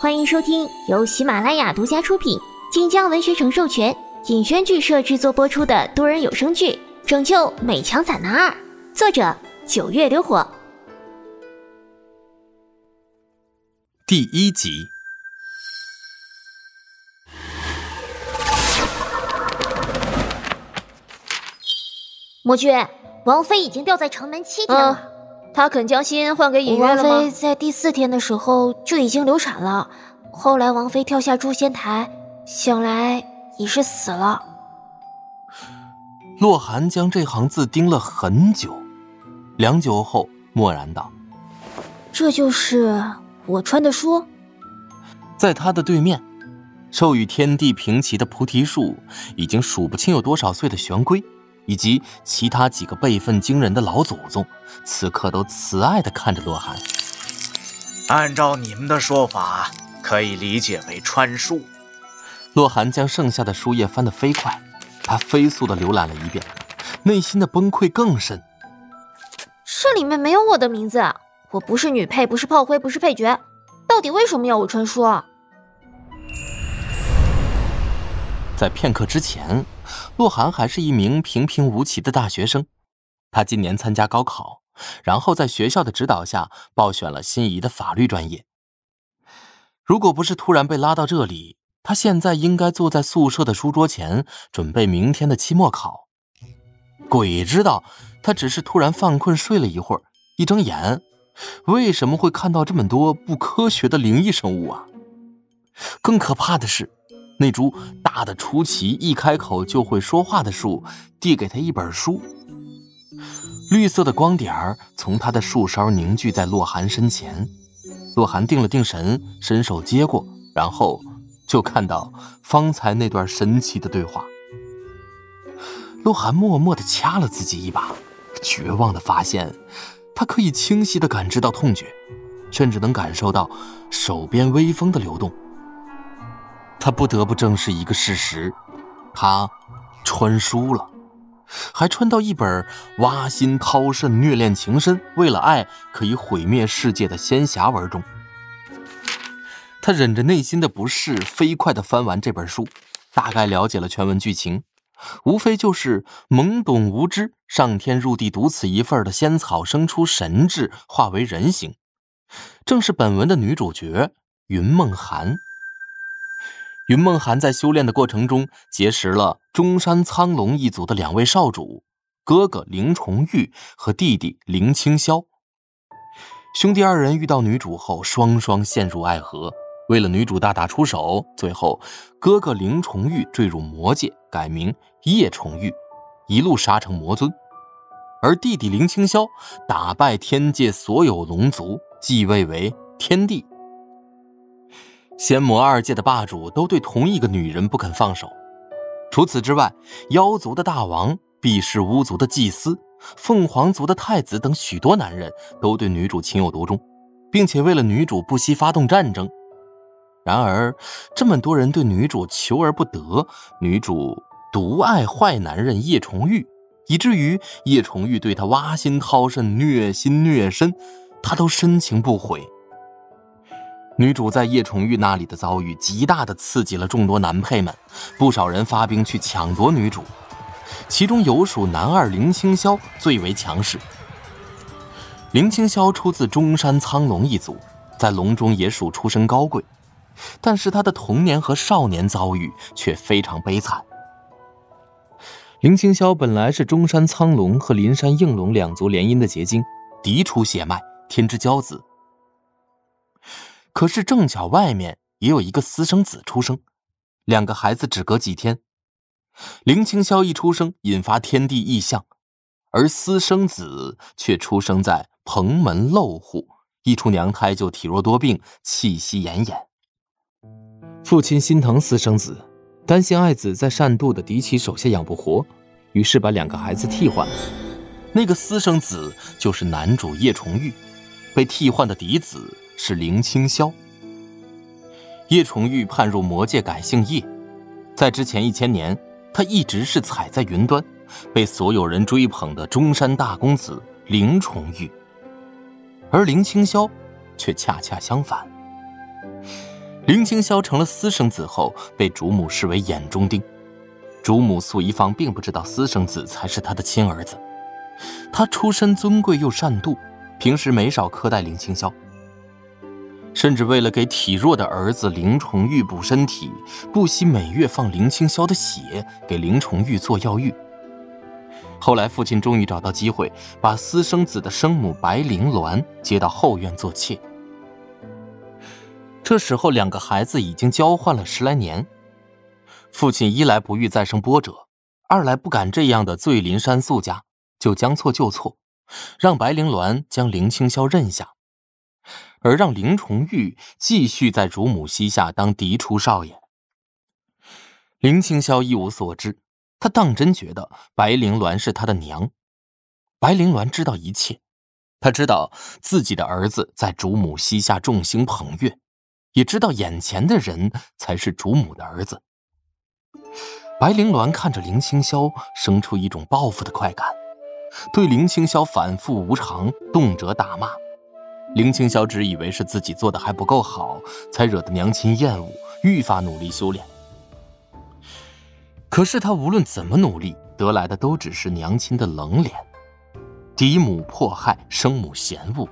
欢迎收听由喜马拉雅独家出品、晋江文学城授权、尹轩剧社制作播出的多人有声剧《拯救美强惨男二》，作者九月流火，第一集。魔君，王妃已经吊在城门七天了。她肯将心换给尹月了吗？王妃在第四天的时候就已经流产了，后来王妃跳下诛仙台，想来已是死了。洛寒将这行字盯了很久，良久后默然道：“这就是我穿的书。”在他的对面，授予天地平齐的菩提树，已经数不清有多少岁的玄龟。以及其他几个辈分惊人的老祖宗，此刻都慈爱地看着洛寒。按照你们的说法，可以理解为穿书。洛寒将剩下的书页翻得飞快，他飞速地浏览了一遍，内心的崩溃更深。这里面没有我的名字，我不是女配，不是炮灰，不是配角，到底为什么要我穿书？在片刻之前，洛涵还是一名平平无奇的大学生。他今年参加高考，然后在学校的指导下报选了心仪的法律专业。如果不是突然被拉到这里，他现在应该坐在宿舍的书桌前，准备明天的期末考。鬼知道，他只是突然犯困睡了一会儿，一睁眼，为什么会看到这么多不科学的灵异生物啊？更可怕的是。那株大的出奇、一开口就会说话的树，递给他一本书。绿色的光点儿从他的树梢凝聚在洛寒身前。洛寒定了定神，伸手接过，然后就看到方才那段神奇的对话。洛寒默默地掐了自己一把，绝望地发现，他可以清晰地感知到痛觉，甚至能感受到手边微风的流动。他不得不正视一个事实：他穿书了，还穿到一本挖心掏肾、虐恋情深、为了爱可以毁灭世界的仙侠文中。他忍着内心的不适，飞快地翻完这本书，大概了解了全文剧情，无非就是懵懂无知，上天入地独此一份的仙草生出神智，化为人形，正是本文的女主角云梦寒。云梦寒在修炼的过程中结识了中山苍龙一族的两位少主，哥哥林重玉和弟弟林清霄。兄弟二人遇到女主后，双双陷入爱河。为了女主大打出手，最后哥哥林重玉坠入魔界，改名叶重玉，一路杀成魔尊；而弟弟林清霄打败天界所有龙族，继位为天帝。仙魔二界的霸主都对同一个女人不肯放手。除此之外，妖族的大王、碧世巫族的祭司、凤凰族的太子等许多男人都对女主情有独钟，并且为了女主不惜发动战争。然而，这么多人对女主求而不得，女主独爱坏男人叶重玉，以至于叶重玉对她挖心掏肾、虐心虐身，她都深情不悔。女主在叶重玉那里的遭遇，极大的刺激了众多男配们，不少人发兵去抢夺女主，其中有属男二林清霄最为强势。林清霄出自中山苍龙一族，在龙中也属出身高贵，但是他的童年和少年遭遇却非常悲惨。林清霄本来是中山苍龙和林山应龙两族联姻的结晶，嫡出血脉，天之骄子。可是正巧外面也有一个私生子出生，两个孩子只隔几天。林清霄一出生，引发天地异象，而私生子却出生在蓬门陋户，一出娘胎就体弱多病，气息奄奄。父亲心疼私生子，担心爱子在善妒的嫡妻手下养不活，于是把两个孩子替换。那个私生子就是男主叶重玉，被替换的嫡子。是林清霄。叶重玉判入魔界，改姓叶。在之前一千年，他一直是踩在云端，被所有人追捧的中山大公子林重玉。而林清霄却恰恰相反。林清霄成了私生子后，被主母视为眼中钉。主母素一芳并不知道私生子才是他的亲儿子。他出身尊贵又善妒，平时没少苛待林清霄，甚至为了给体弱的儿子林崇玉补身体，不惜每月放林清霄的血给林崇玉做药浴。后来，父亲终于找到机会，把私生子的生母白灵鸾接到后院做妾。这时候，两个孩子已经交换了十来年。父亲一来不欲再生波折，二来不敢这样的醉林山素家，就将错就错，让白灵鸾将林清霄认下，而让林崇玉继续在主母膝下当嫡出少爷。林清霄一无所知，他当真觉得白灵鸾是他的娘。白灵鸾知道一切，他知道自己的儿子在主母膝下众星捧月，也知道眼前的人才是主母的儿子。白灵鸾看着林清霄，生出一种报复的快感，对林清霄反复无常，动辄打骂。林清霄只以为是自己做的还不够好，才惹得娘亲厌恶，愈发努力修炼。可是他无论怎么努力，得来的都只是娘亲的冷脸。嫡母迫害，生母嫌恶，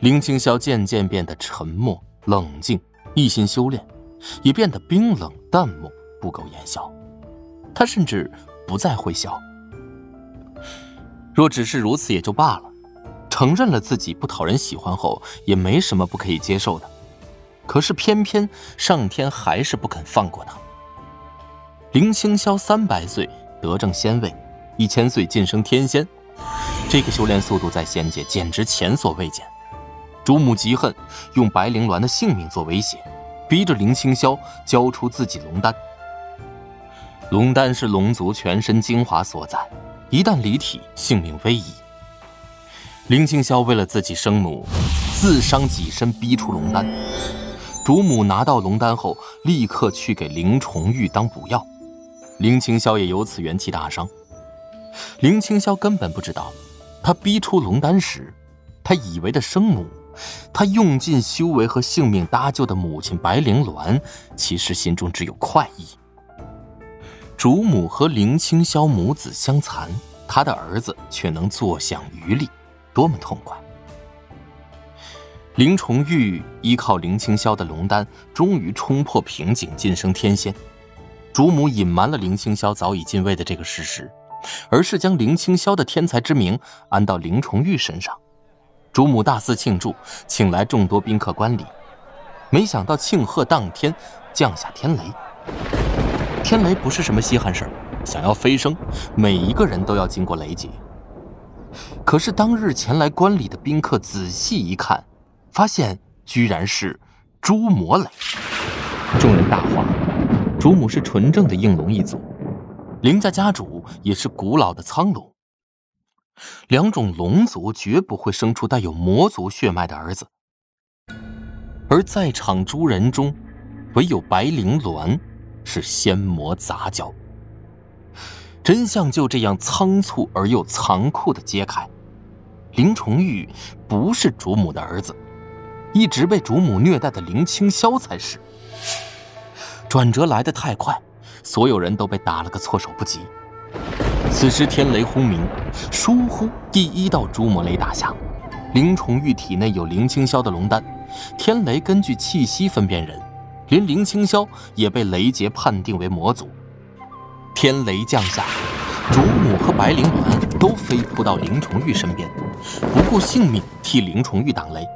林清霄渐渐变得沉默冷静，一心修炼，也变得冰冷淡漠。不苟言笑，他甚至不再会笑。若只是如此也就罢了，承认了自己不讨人喜欢后，也没什么不可以接受的。可是偏偏上天还是不肯放过他。林清霄三百岁得正仙位，一千岁晋升天仙，这个修炼速度在仙界简直前所未见。主母极恨，用白灵鸾的性命做威胁，逼着林清霄交出自己龙丹。龙丹是龙族全身精华所在，一旦离体，性命危矣。林清霄为了自己生母，自伤己身逼出龙丹。主母拿到龙丹后，立刻去给林重玉当补药，林清霄也由此元气大伤。林清霄根本不知道，他逼出龙丹时，他以为的生母，他用尽修为和性命搭救的母亲白灵鸾，其实心中只有快意。主母和林清霄母子相残，他的儿子却能坐享渔利，多么痛快！林重玉依靠林清霄的龙丹，终于冲破瓶颈，晋升天仙。主母隐瞒了林清霄早已进位的这个事实，而是将林清霄的天才之名安到林重玉身上。主母大肆庆祝，请来众多宾客观礼，没想到庆贺当天降下天雷。天雷不是什么稀罕事儿，想要飞升，每一个人都要经过雷劫。可是当日前来观礼的宾客仔细一看，发现居然是朱魔雷。众人大哗，主母是纯正的应龙一族，林家家主也是古老的苍龙。两种龙族绝不会生出带有魔族血脉的儿子，而在场诸人中，唯有白灵鸾。是仙魔杂交，真相就这样仓促而又残酷的揭开。林重玉不是主母的儿子，一直被主母虐待的林清霄才是。转折来得太快，所有人都被打了个措手不及。此时天雷轰鸣，疏忽第一道朱魔雷打下。林重玉体内有林清霄的龙丹，天雷根据气息分辨人。连林清霄也被雷劫判定为魔族。天雷降下，主母和白灵鸾都飞扑到林崇玉身边，不顾性命替林崇玉挡雷。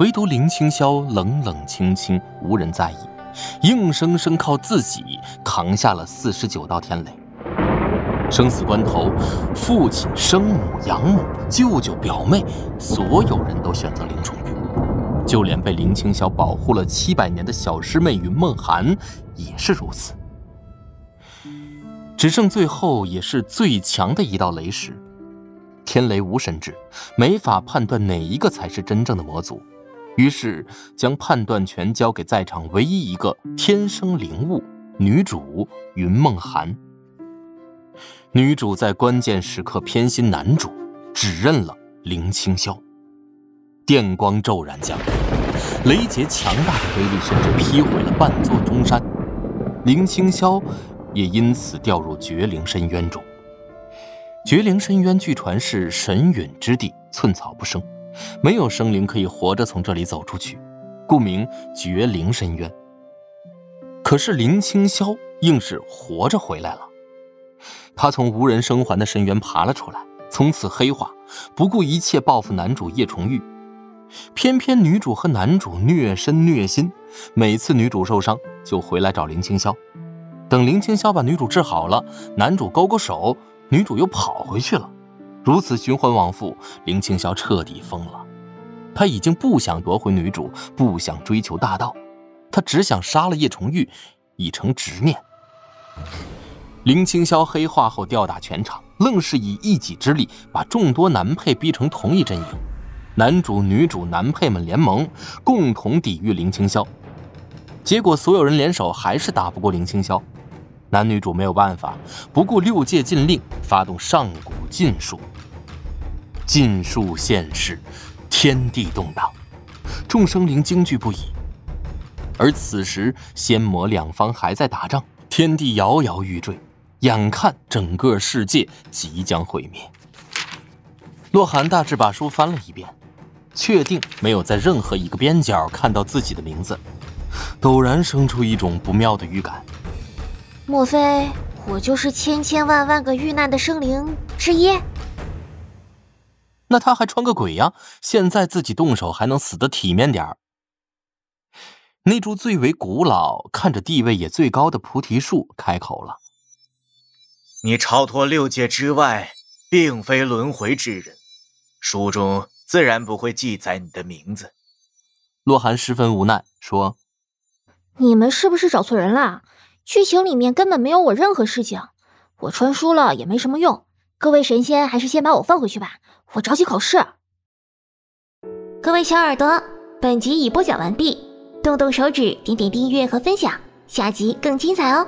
唯独林清霄冷冷清清，无人在意，硬生生靠自己扛下了四十九道天雷。生死关头，父亲、生母、养母、舅舅、表妹，所有人都选择林崇玉。就连被林清霄保护了七百年的小师妹云梦寒也是如此。只剩最后也是最强的一道雷石，天雷无神智，没法判断哪一个才是真正的魔族，于是将判断权交给在场唯一一个天生灵物女主云梦寒。女主在关键时刻偏心男主，指认了林清霄。电光骤然降临，雷劫强大的威力甚至劈毁了半座中山，林清霄也因此掉入绝灵深渊中。绝灵深渊据传是神陨之地，寸草不生，没有生灵可以活着从这里走出去，故名绝灵深渊。可是林清霄硬是活着回来了，他从无人生还的深渊爬了出来，从此黑化，不顾一切报复男主叶重玉。偏偏女主和男主虐身虐心，每次女主受伤就回来找林清霄，等林清霄把女主治好了，男主勾勾手。女主又跑回去了，如此循环往复，林青霄彻底疯了。他已经不想夺回女主，不想追求大道，他只想杀了叶重玉，已成执念。林青霄黑化后吊打全场，愣是以一己之力把众多男配逼成同一阵营，男主、女主、男配们联盟，共同抵御林青霄。结果所有人联手还是打不过林青霄。男女主没有办法，不顾六界禁令，发动上古禁术。禁术现世，天地动荡，众生灵惊惧不已。而此时，仙魔两方还在打仗，天地摇摇欲坠，眼看整个世界即将毁灭。洛寒大致把书翻了一遍，确定没有在任何一个边角看到自己的名字，陡然生出一种不妙的预感。莫非我就是千千万万个遇难的生灵之一？那他还穿个鬼呀！现在自己动手还能死得体面点儿。那株最为古老、看着地位也最高的菩提树开口了：“你超脱六界之外，并非轮回之人，书中自然不会记载你的名字。”洛寒十分无奈说：“你们是不是找错人了？”剧情里面根本没有我任何事情，我穿书了也没什么用。各位神仙，还是先把我放回去吧，我着急考试。各位小耳朵，本集已播讲完毕，动动手指，点点订阅和分享，下集更精彩哦。